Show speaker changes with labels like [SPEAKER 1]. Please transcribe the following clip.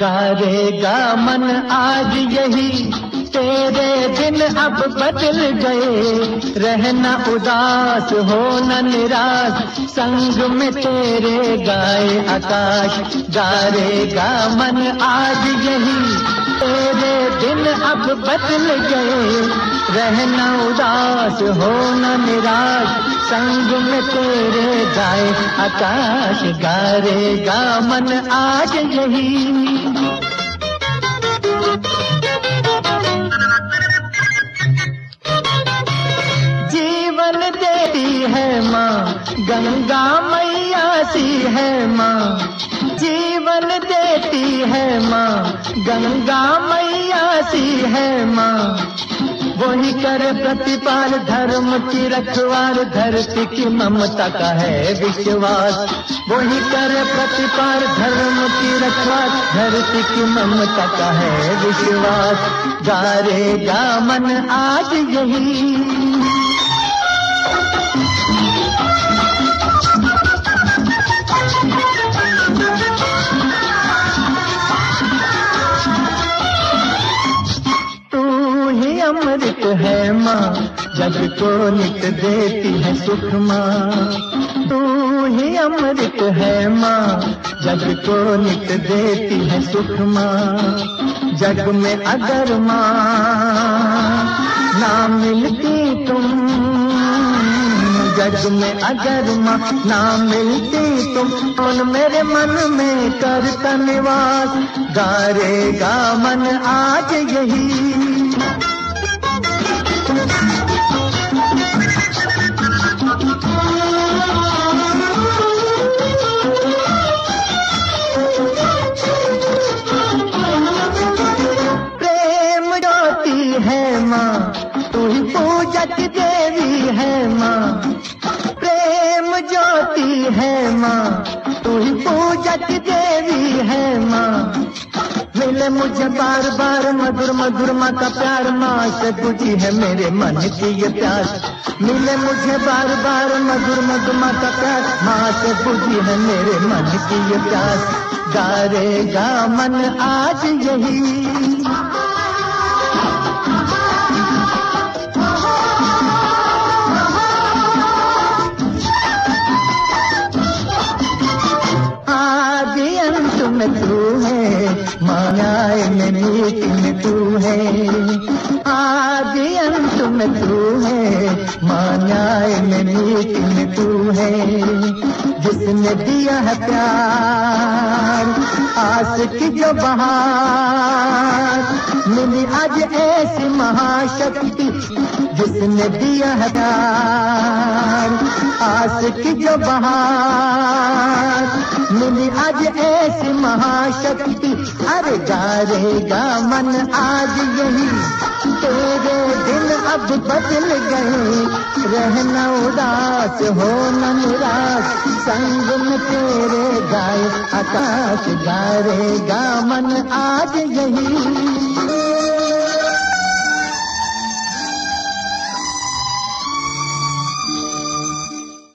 [SPEAKER 1] गारेगा मन आज यही। तेरे दिन अब बदल गए। रहना उदास, होना निराश। संग में तेरे गाए आकाश। गारेगा मन आज यही। तेरे दिन अब बदल गए। रहना उदास, होना निराश। संग में तेरे गाए आकाश। गारेगा मन आज यही। जीवन देती है माँ, गंगा मैया सी है माँ। जीवन देती है माँ, गंगा मैया सी है माँ। वही करे प्रतिपाल धर्म की रखवार, धरती की ममता का है विश्वास। वही करे प्रतिपाल धर्म की रखवार, धरती की ममता का है विश्वास। गारेगा मन आज यही। माँ जग को नित देती है सुख माँ तू ही अमृत है माँ जग को नित देती है सुख माँ जग में अगर माँ ना मिलती तुम, जग में अगर माँ ना मिलती तुम उन मेरे मन में करता निवास गारेगा मन आज यही। पूजक देवी है माँ, प्रेम ज्योति है माँ तू ही पूजक देवी है माँ। मिले मुझे बार बार मधुर मधुर माँ का प्यार, माँ से बुझी है मेरे मन की ये प्यास। मिले मुझे बार बार मधुर मधुर माँ का प्यार, माँ से बुझी है मेरे मन की ये प्यास। गारेगा मन आज यही। मायाए में मीत में तू है। आदि अंत में तू है। मायाए में मीत में तू है। जिसने दिया है प्यार आस की जो बहार, मिली आज ऐसी महाशक्ति, जिसने दिया है प्यार। आस की जो बहार। मिली आज ऐसी महाशक्ति अरे रहेगा मन आज यही। तेरे दिन अब बदल गए, रहना उदास हो न निराश संग में तेरे गाय आकाश गारेगा मन आज यही।